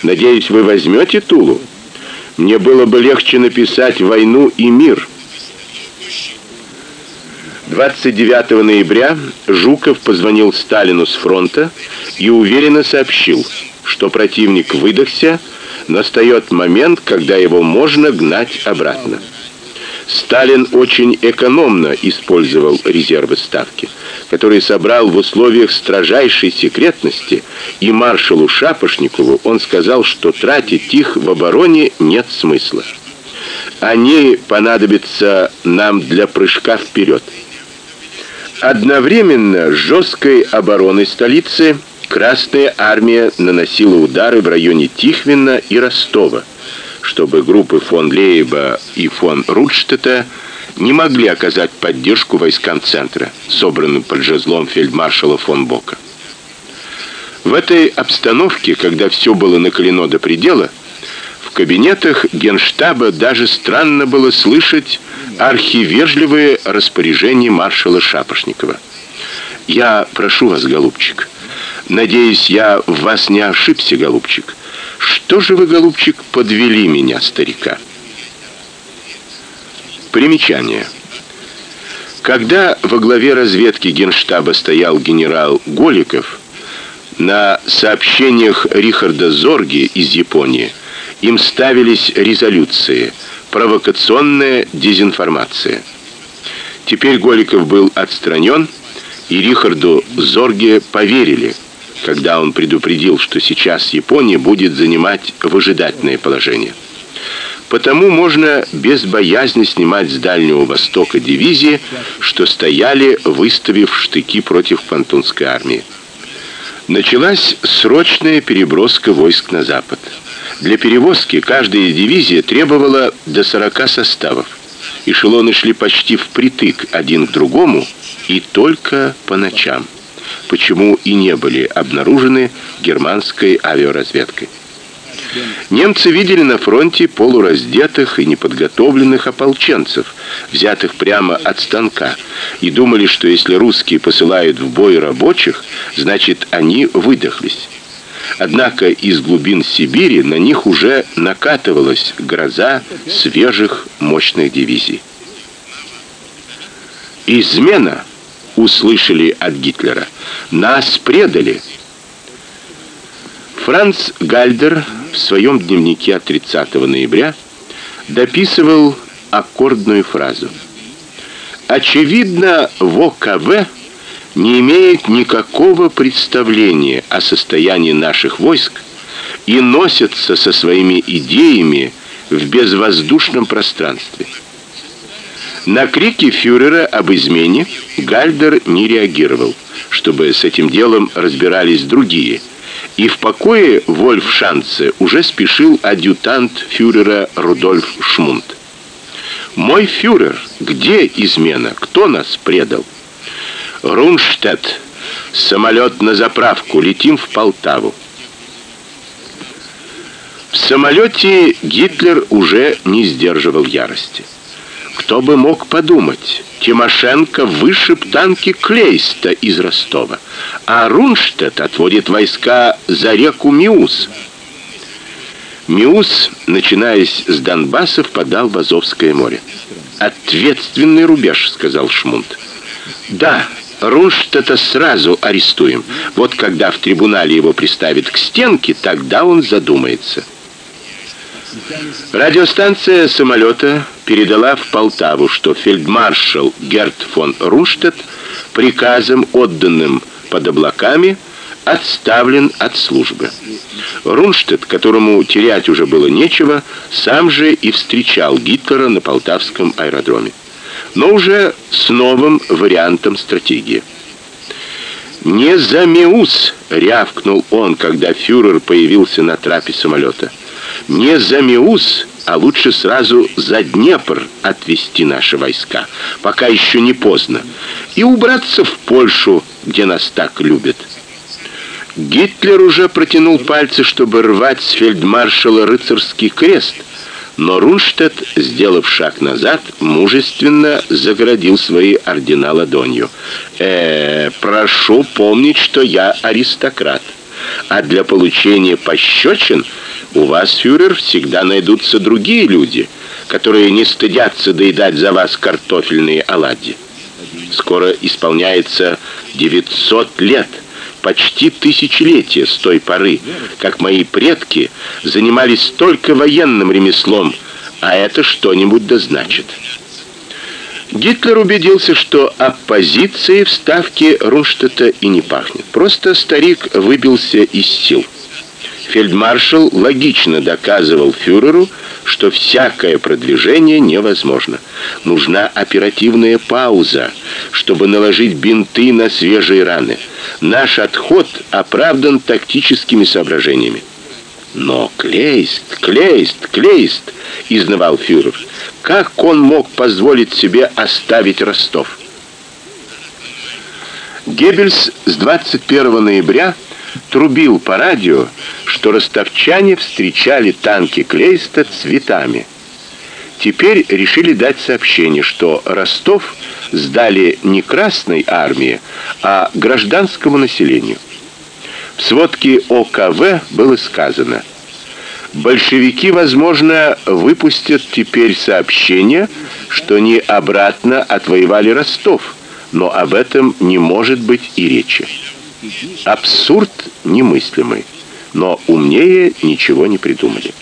Надеюсь, вы возьмете Тулу. Мне было бы легче написать «Войну и мир». 29 ноября Жуков позвонил Сталину с фронта и уверенно сообщил, что противник выдохся настает момент, когда его можно гнать обратно. Сталин очень экономно использовал резервы ставки, которые собрал в условиях строжайшей секретности, и маршалу Шапошникову он сказал, что тратить их в обороне нет смысла. Они понадобятся нам для прыжка вперед. Одновременно с жесткой обороной столицы Красная армия наносила удары в районе Тихвина и Ростова, чтобы группы фон Лейба и фон Рудштедта не могли оказать поддержку войскам центра, собранным под жезлом фельдмаршала фон Бока. В этой обстановке, когда все было накалено до предела, в кабинетах Генштаба даже странно было слышать архивежливые распоряжения маршала Шапошникова. Я прошу вас, голубчик, Надеюсь, я в вас не ошибся, голубчик. Что же вы, голубчик, подвели меня, старика? Примечание. Когда во главе разведки Генштаба стоял генерал Голиков, на сообщениях Рихарда Зорги из Японии им ставились резолюции провокационная дезинформация. Теперь Голиков был отстранен, и Рихарду Зорге поверили когда он предупредил, что сейчас Япония будет занимать выжидательное положение. Потому можно без боязни снимать с Дальнего Востока дивизии, что стояли, выставив штыки против понтунской армии. Началась срочная переброска войск на запад. Для перевозки каждая дивизия требовала до 40 составов. Эшелоны шли почти впритык один к другому и только по ночам. Почему и не были обнаружены германской авиаразведкой. Немцы видели на фронте полураздетых и неподготовленных ополченцев, взятых прямо от станка, и думали, что если русские посылают в бой рабочих, значит, они выдохлись. Однако из глубин Сибири на них уже накатывалась гроза свежих мощных дивизий. Измена услышали от Гитлера. Нас предали. Франц Гальдер в своем дневнике от 30 ноября дописывал аккордную фразу. Очевидно, в ОКВ не имеет никакого представления о состоянии наших войск и носятся со своими идеями в безвоздушном пространстве. На крики фюрера об измене Гальдер не реагировал, чтобы с этим делом разбирались другие – и в покое Вольфшанце уже спешил адъютант фюрера Рудольф Шмунд. Мой фюрер, где измена? Кто нас предал? Рунштадт. Самолет на заправку, летим в Полтаву. В самолете Гитлер уже не сдерживал ярости. Кто бы мог подумать, Тимошенко вышиб танки Клейста из Ростова, а Рунштадт отводит войска за реку Миус. Миус, начинаясь с Донбасса, впадал в Азовское море. Ответственный рубеж, сказал Шмунд. Да, Рунштадта сразу арестуем. Вот когда в трибунале его приставят к стенке, тогда он задумается. Радиостанция самолета передала в Полтаву, что фельдмаршал Герт фон Рунштадт приказом, отданным под облаками, отставлен от службы. Рунштадт, которому терять уже было нечего, сам же и встречал Гитлера на Полтавском аэродроме, но уже с новым вариантом стратегии. «Не за Меус!» — рявкнул он, когда фюрер появился на трапе самолета — не за Миус, а лучше сразу за Днепр отвести наши войска, пока еще не поздно, и убраться в Польшу, где нас так любят. Гитлер уже протянул пальцы, чтобы рвать с фельдмаршала рыцарский крест, но Рунштадт, сделав шаг назад, мужественно загородил свои ордена ладонью. Э, прошу помнить, что я аристократ, а для получения пощечин у вас, фюрер, всегда найдутся другие люди, которые не стыдятся доедать за вас картофельные оладьи. Скоро исполняется 900 лет, почти тысячелетие с той поры, как мои предки занимались только военным ремеслом, а это что-нибудь да значит. Гитлер убедился, что оппозиции в ставке Рунштадта и не пахнет. Просто старик выбился из сил. Фельдмаршал логично доказывал фюреру, что всякое продвижение невозможно. Нужна оперативная пауза, чтобы наложить бинты на свежие раны. Наш отход оправдан тактическими соображениями. Но Клейст, Клейст, Клейст, изнывал фюрер. Как он мог позволить себе оставить Ростов? Геббельс с 21 ноября трубил по радио, что ростовчане встречали танки Клейста цветами. Теперь решили дать сообщение, что Ростов сдали не Красной армии, а гражданскому населению. В сводке ОКВ было сказано: большевики, возможно, выпустят теперь сообщение, что не обратно отвоевали Ростов, но об этом не может быть и речи. Абсурд немыслимый, но умнее ничего не придумали.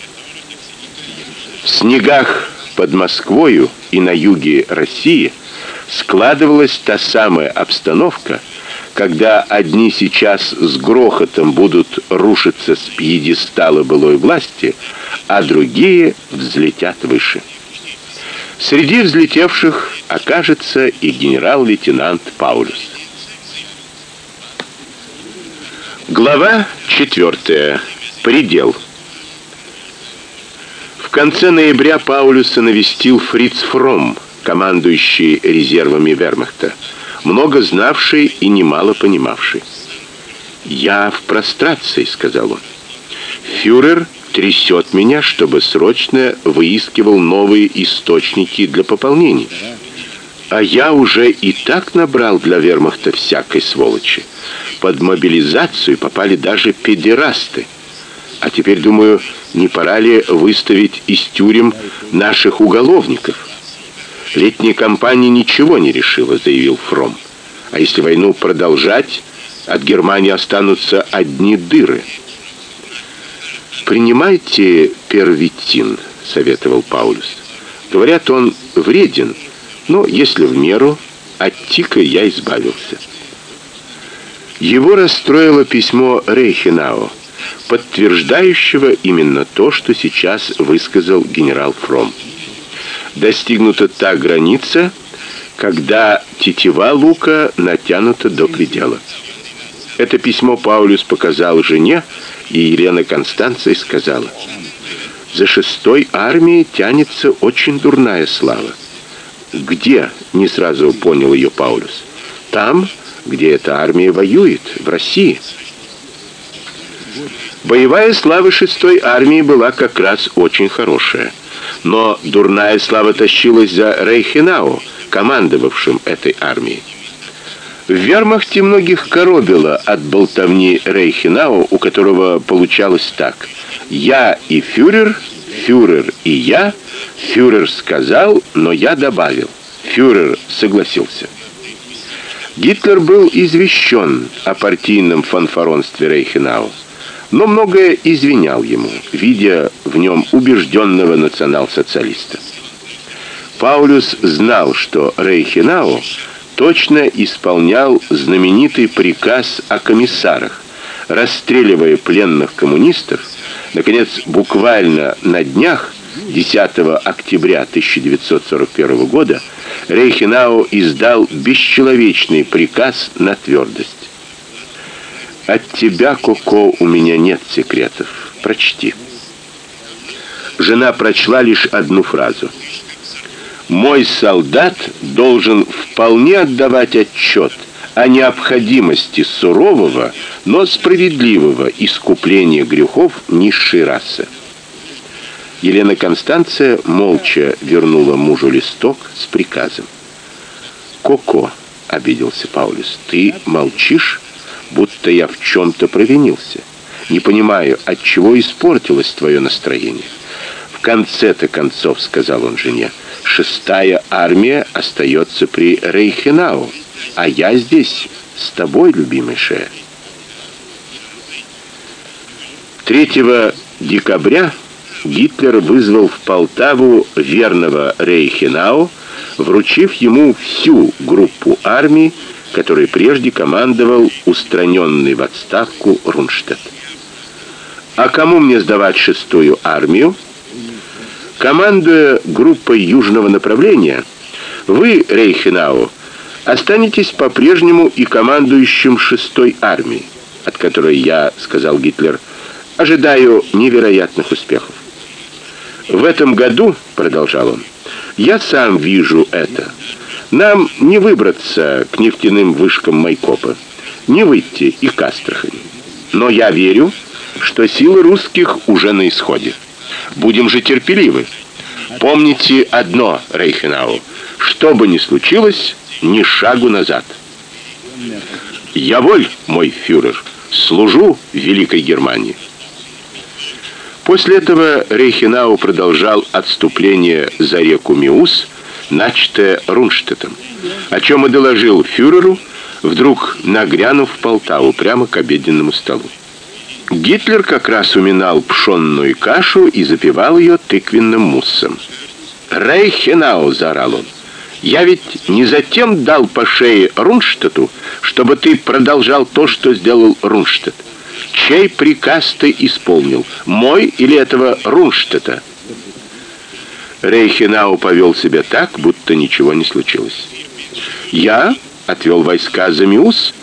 В снегах под Москвою и на юге России складывалась та самая обстановка, когда одни сейчас с грохотом будут рушиться с пьедестала былой власти, а другие взлетят выше. Среди взлетевших окажется и генерал-лейтенант Паулюс. Глава 4. Предел. В конце ноября Паулюса навестил Фриц Фром, командующий резервами Вермахта, много знавший и немало понимавший. "Я в прострации", сказал он. "Фюрер трясет меня, чтобы срочно выискивал новые источники для пополнений. А я уже и так набрал для Вермахта всякой сволочи под мобилизацию попали даже педерасты. А теперь, думаю, не пора ли выставить из тюрем наших уголовников? Летняя кампания ничего не решила, заявил Фром. А если войну продолжать, от Германии останутся одни дыры. Принимайте первитин, советовал Паулюс. Говорят, он вреден, но если в меру, от тика я избавился. Его расстроило письмо Рейхенау, подтверждающего именно то, что сейчас высказал генерал Фром. Достигнута та граница, когда тетива лука натянута до предела. Это письмо Паулюс показал жене, и Елена Констанция сказала: "За шестой армией тянется очень дурная слава". Где? не сразу понял ее Паулюс. Там, где эта армия воюет, в России. Боевая слава шестой армии была как раз очень хорошая. Но дурная слава тащилась за Рейхенау, командовавшим этой армией. В Вермахте многих коробило от болтовни Рейхенау, у которого получалось так: я и фюрер, фюрер и я, фюрер сказал, но я добавил. Фюрер согласился. Гитлер был извещен о партийном фанфаронстве Рейхенау, но многое извинял ему, видя в нем убежденного национал-социалиста. Паулюс знал, что Рейхенау точно исполнял знаменитый приказ о комиссарах, расстреливая пленных коммунистов. Наконец, буквально на днях 10 октября 1941 года Рейхенау издал бесчеловечный приказ на твердость. От тебя, Коко, у меня нет секретов. Прочти. Жена прочла лишь одну фразу. Мой солдат должен вполне отдавать отчет о необходимости сурового, но справедливого искупления грехов низшей расы. Елена Констанция молча вернула мужу листок с приказом. "Коко", обиделся Паулюс. "Ты молчишь, будто я в чем то провинился. Не понимаю, от чего испортилось твое настроение". В конце-то концов, сказал он жене, шестая армия остается при Рейхенау, а я здесь с тобой, любимый Ше. 3 декабря Гитлер вызвал в Полтаву верного Рейхенау, вручив ему всю группу армий, которой прежде командовал устраненный в отставку Рунштадт. А кому мне сдавать шестую армию? Командуя группой южного направления, вы, Рейхенау, останетесь по-прежнему и командующим шестой армией, от которой я, сказал Гитлер, ожидаю невероятных успехов. В этом году, продолжал он, я сам вижу это. Нам не выбраться к нефтяным вышкам Майкопа, не выйти и к Астрахани. Но я верю, что силы русских уже на исходе. Будем же терпеливы. Помните одно, Рейхенау: что бы ни случилось, ни шагу назад. Я воль, мой фюрер, служу великой Германии. После этого Рейхенау продолжал отступление за реку Миус, начатое Рунштеттом, о чем и доложил фюреру, вдруг нагрянув в Полтаву прямо к обеденному столу. Гитлер как раз уминал пшенную кашу и запивал ее тыквенным муссом. "Рейхенау", заорал он. "Я ведь не затем дал по шее Рунштетту, чтобы ты продолжал то, что сделал Рунштедт. Чей приказ ты исполнил? Мой или этого Рунштета? Рейхенау повел себя так, будто ничего не случилось. Я отвел войска за Миус,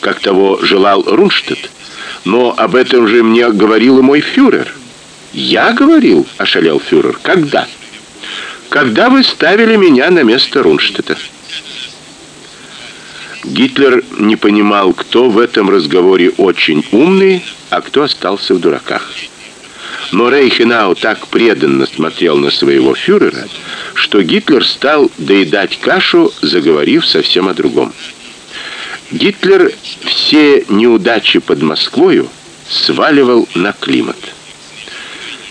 как того желал Рунштет. Но об этом же мне говорил и мой фюрер. Я говорил, ошалел фюрер. Когда? Когда вы ставили меня на место Рунштета? Гитлер не понимал, кто в этом разговоре очень умный, а кто остался в дураках. Но Рейхенау так преданно смотрел на своего фюрера, что Гитлер стал доедать кашу, заговорив совсем о другом. Гитлер все неудачи под Москвою сваливал на климат.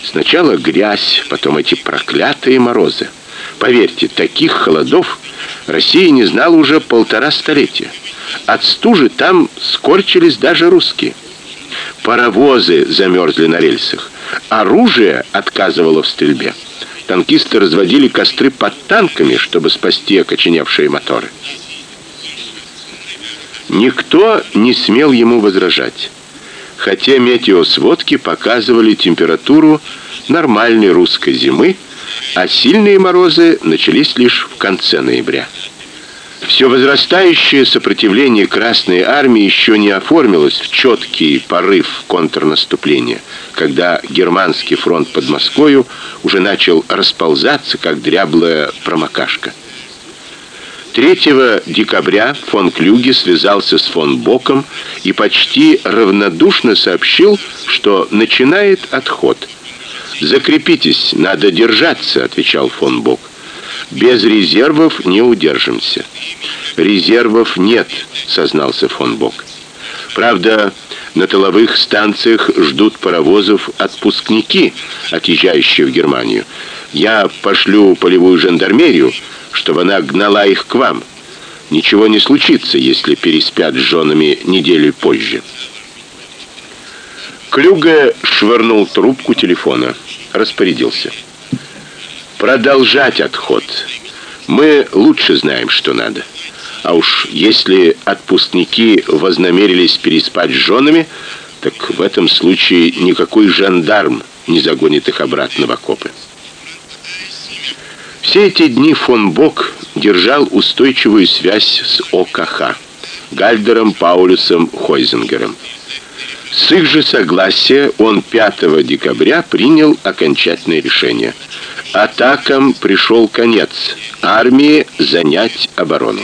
Сначала грязь, потом эти проклятые морозы. Поверьте, таких холодов Россия не знала уже полтора столетия. От стужи там скорчились даже русские. Паровозы замерзли на рельсах, оружие отказывало в стрельбе. Танкисты разводили костры под танками, чтобы спасти окоченевшие моторы. Никто не смел ему возражать, хотя метеосводки показывали температуру нормальной русской зимы, а сильные морозы начались лишь в конце ноября. Все возрастающее сопротивление Красной армии еще не оформилось в четкий порыв контрнаступления, когда германский фронт под Москвой уже начал расползаться, как дряблая промокашка. 3 декабря фон Клюге связался с фон Боком и почти равнодушно сообщил, что начинает отход. Закрепитесь, надо держаться, отвечал фон Бок. Без резервов не удержимся. Резервов нет, сознался фон Бок. Правда, на тыловых станциях ждут паровозов отпускники, отъезжающие в Германию. Я пошлю полевую жандармерию, чтобы она гнала их к вам. Ничего не случится, если переспят с женами неделю позже. Клюга швырнул трубку телефона, распорядился: продолжать отход. Мы лучше знаем, что надо. А уж если отпускники вознамерились переспать с женами, так в этом случае никакой жандарм не загонит их обратно в окопы. Все эти дни фон Бок держал устойчивую связь с ОКХ, Гальдером Паулюсом Хойзингером. С их же согласия он 5 декабря принял окончательное решение. Атакам пришел конец. Армии занять оборону.